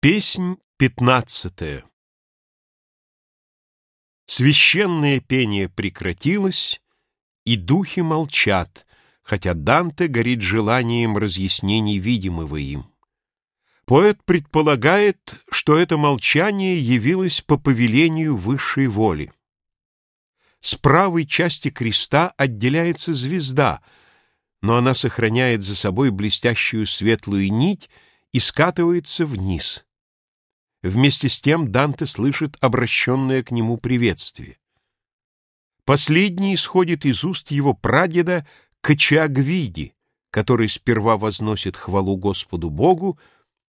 Песнь пятнадцатая Священное пение прекратилось, и духи молчат, хотя Данте горит желанием разъяснений видимого им. Поэт предполагает, что это молчание явилось по повелению высшей воли. С правой части креста отделяется звезда, но она сохраняет за собой блестящую светлую нить и скатывается вниз. Вместе с тем Данте слышит обращенное к нему приветствие. Последний исходит из уст его прадеда Качагвиди, который сперва возносит хвалу Господу Богу,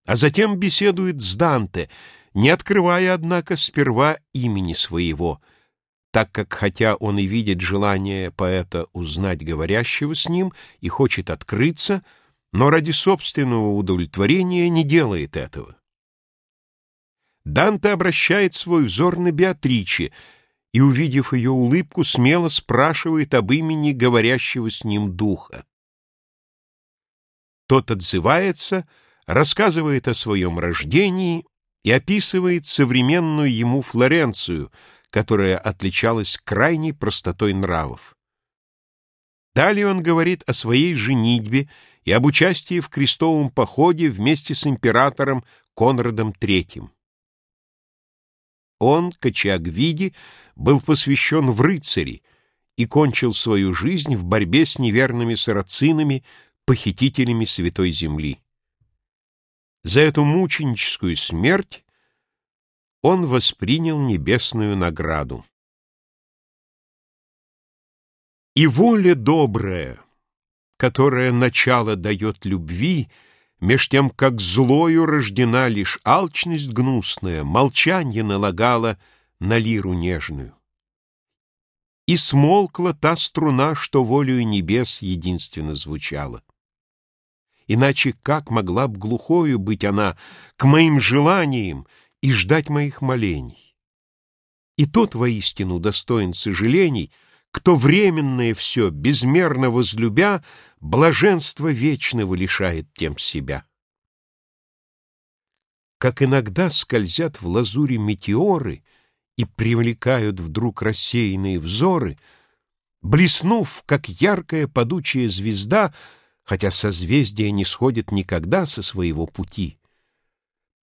а затем беседует с Данте, не открывая, однако, сперва имени своего, так как, хотя он и видит желание поэта узнать говорящего с ним и хочет открыться, но ради собственного удовлетворения не делает этого. Данте обращает свой взор на Беатриче и, увидев ее улыбку, смело спрашивает об имени говорящего с ним духа. Тот отзывается, рассказывает о своем рождении и описывает современную ему Флоренцию, которая отличалась крайней простотой нравов. Далее он говорит о своей женитьбе и об участии в крестовом походе вместе с императором Конрадом III. Он, Качагвиди, был посвящен в рыцари и кончил свою жизнь в борьбе с неверными сарацинами, похитителями Святой Земли. За эту мученическую смерть он воспринял небесную награду. И воля добрая, которая начало дает любви, — Меж тем, как злою рождена лишь алчность гнусная, Молчанье налагала на лиру нежную. И смолкла та струна, что волею небес единственно звучала. Иначе как могла б глухою быть она К моим желаниям и ждать моих молений? И тот воистину достоин сожалений — кто временное все, безмерно возлюбя, Блаженство вечного лишает тем себя. Как иногда скользят в лазуре метеоры И привлекают вдруг рассеянные взоры, Блеснув, как яркая падучая звезда, Хотя созвездие не сходит никогда со своего пути,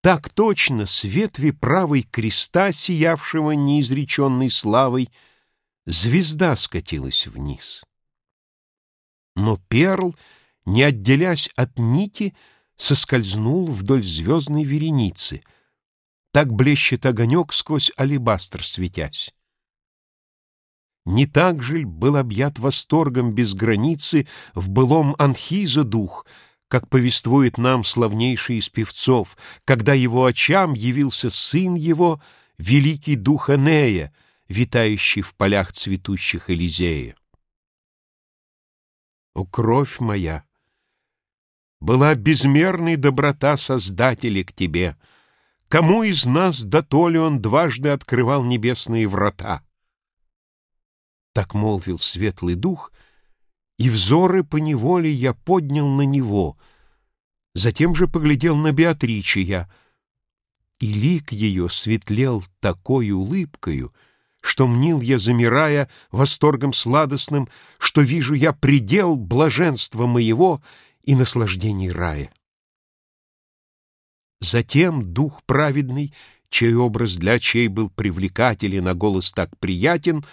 так точно с ветви правой креста, Сиявшего неизреченной славой, звезда скатилась вниз. Но перл, не отделясь от нити, соскользнул вдоль звездной вереницы. Так блещет огонек сквозь алебастр светясь. Не так же был объят восторгом без границы в былом Анхиза дух, как повествует нам славнейший из певцов, когда его очам явился сын его, великий дух Энея, витающий в полях цветущих Элизея. О, кровь моя! Была безмерной доброта Создателя к тебе. Кому из нас да то ли он дважды открывал небесные врата? Так молвил светлый дух, и взоры по неволе я поднял на него. Затем же поглядел на Беатриче и лик ее светлел такой улыбкою, что мнил я, замирая, восторгом сладостным, что вижу я предел блаженства моего и наслаждений рая. Затем дух праведный, чей образ для чей был привлекателен, а голос так приятен,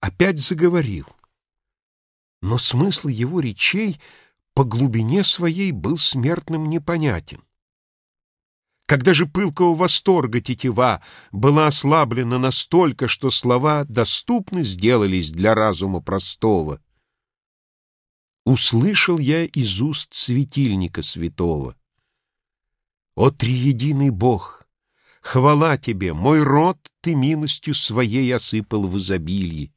опять заговорил. Но смысл его речей по глубине своей был смертным непонятен. Когда же пылкого восторга тетива была ослаблена настолько, что слова доступны сделались для разума простого, услышал я из уст светильника святого. О, триединый Бог! Хвала тебе, мой род ты милостью своей осыпал в изобилии.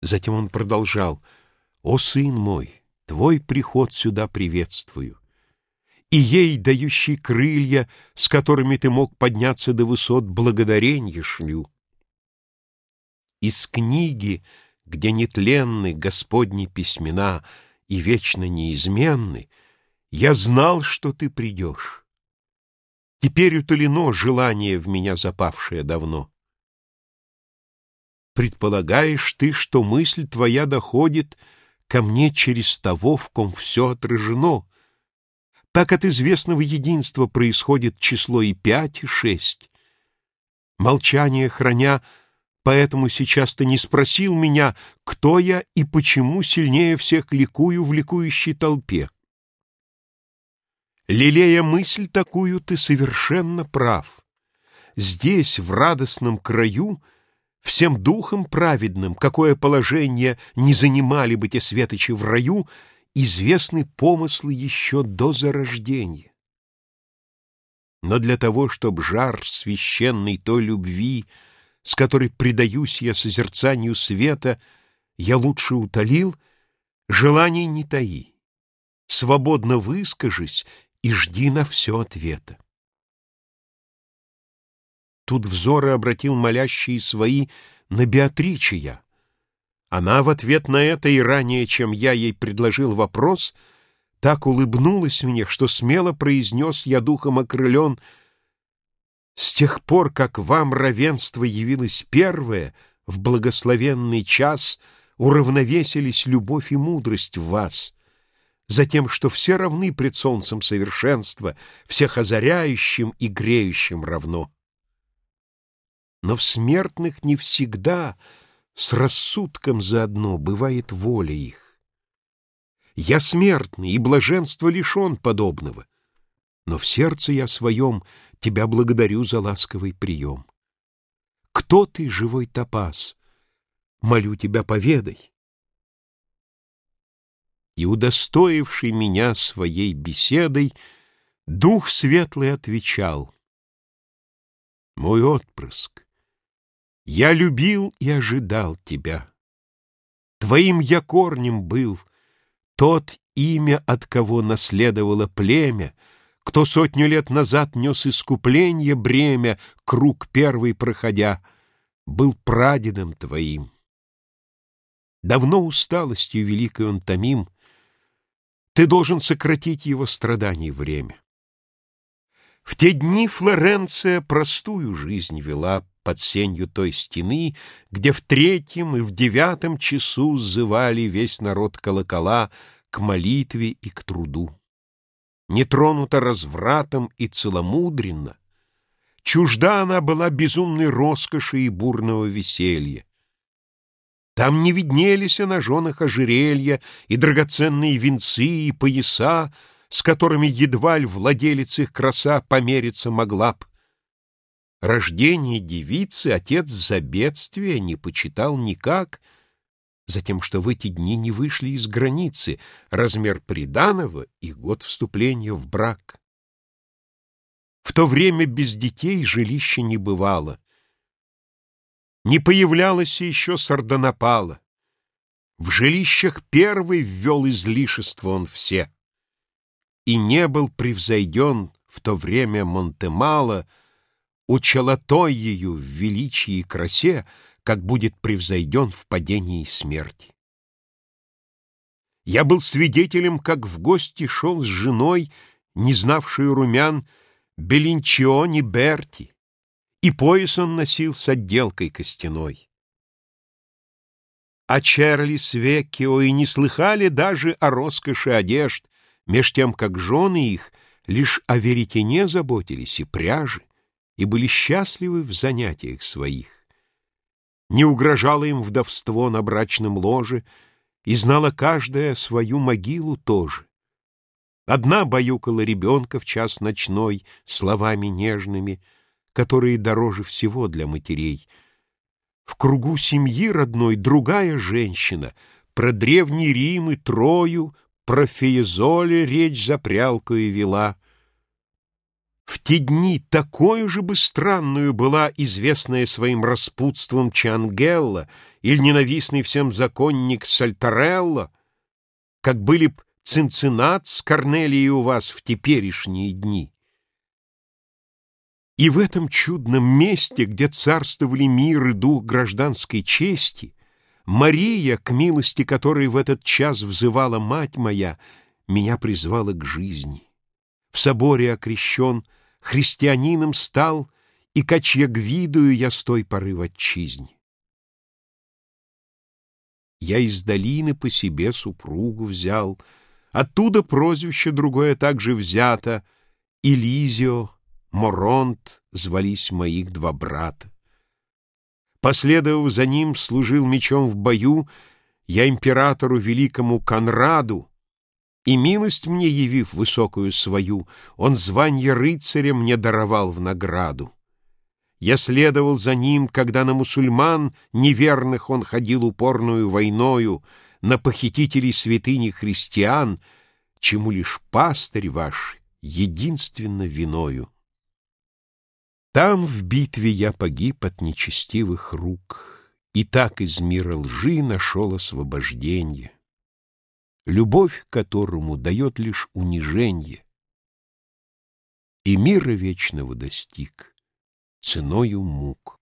Затем он продолжал, «О, сын мой, твой приход сюда приветствую и ей, дающий крылья, с которыми ты мог подняться до высот, благодаренье шлю. Из книги, где нетленны Господни письмена и вечно неизменны, я знал, что ты придешь. Теперь утолено желание в меня запавшее давно. Предполагаешь ты, что мысль твоя доходит ко мне через того, в ком все отражено. Так от известного единства происходит число и пять, и шесть. Молчание храня, поэтому сейчас ты не спросил меня, кто я и почему сильнее всех ликую в ликующей толпе. Лелея мысль такую, ты совершенно прав. Здесь, в радостном краю, всем духом праведным, какое положение не занимали бы те светочи в раю, известны помыслы еще до зарождения. Но для того, чтоб жар священной той любви, с которой предаюсь я созерцанию света, я лучше утолил, желаний не таи. Свободно выскажись и жди на все ответа. Тут взоры обратил молящие свои на Беатричия. Она в ответ на это и ранее, чем я ей предложил вопрос, так улыбнулась мне, что смело произнес я духом окрылен «С тех пор, как вам равенство явилось первое, в благословенный час уравновесились любовь и мудрость в вас» за тем, что все равны пред солнцем совершенства, всех озаряющим и греющим равно. Но в смертных не всегда с рассудком заодно бывает воля их. Я смертный, и блаженство лишен подобного, но в сердце я своем тебя благодарю за ласковый прием. Кто ты, живой топаз? Молю тебя, поведай и, удостоивший меня своей беседой, Дух Светлый отвечал, «Мой отпрыск, я любил и ожидал тебя. Твоим я корнем был, тот имя, от кого наследовало племя, кто сотню лет назад нес искупление бремя, круг первый проходя, был прадедом твоим. Давно усталостью великой он томим, ты должен сократить его страданий время. В те дни Флоренция простую жизнь вела под сенью той стены, где в третьем и в девятом часу зывали весь народ колокола к молитве и к труду. Не тронута развратом и целомудренно, чужда она была безумной роскоши и бурного веселья. Там не виднелись на женах ожерелья и драгоценные венцы и пояса, с которыми едва ли владелец их краса помериться могла б. Рождение девицы отец за бедствие не почитал никак, затем что в эти дни не вышли из границы размер приданого и год вступления в брак. В то время без детей жилища не бывало, не появлялось еще сардонапала. В жилищах первый ввел излишество он все. И не был превзойден в то время Монтемало учалотой ее в величии и красе, как будет превзойден в падении смерти. Я был свидетелем, как в гости шел с женой, не знавшей румян, Белинчиони Берти, и пояс он носил с отделкой костяной. А Чарли с Веккио и не слыхали даже о роскоши одежд, меж тем, как жены их лишь о веретене заботились и пряжи, и были счастливы в занятиях своих. Не угрожало им вдовство на брачном ложе, и знала каждая свою могилу тоже. Одна баюкала ребенка в час ночной словами нежными — которые дороже всего для матерей. В кругу семьи родной другая женщина, про древний Рим и Трою, про Феезоле речь за прялкою вела. В те дни такой же бы странную была известная своим распутством Чангелла или ненавистный всем законник Сальтарелло, как были б Цинциннат с Корнелией у вас в теперешние дни. И в этом чудном месте, где царствовали мир и дух гражданской чести, Мария, к милости которой в этот час взывала мать моя, меня призвала к жизни. В соборе окрещен, христианином стал, и качьягвидую я с той поры в отчизне. Я из долины по себе супругу взял, оттуда прозвище другое также взято, Элизио, Моронт звались моих два брата. Последовав за ним, служил мечом в бою я императору великому Конраду, и милость мне явив высокую свою, он званье рыцаря мне даровал в награду. Я следовал за ним, когда на мусульман неверных он ходил упорную войною, на похитителей святыни христиан, чему лишь пастырь ваш единственно виною. Там в битве я погиб от нечестивых рук, И так из мира лжи нашел освобождение, Любовь которому дает лишь унижение, И мира вечного достиг ценою мук.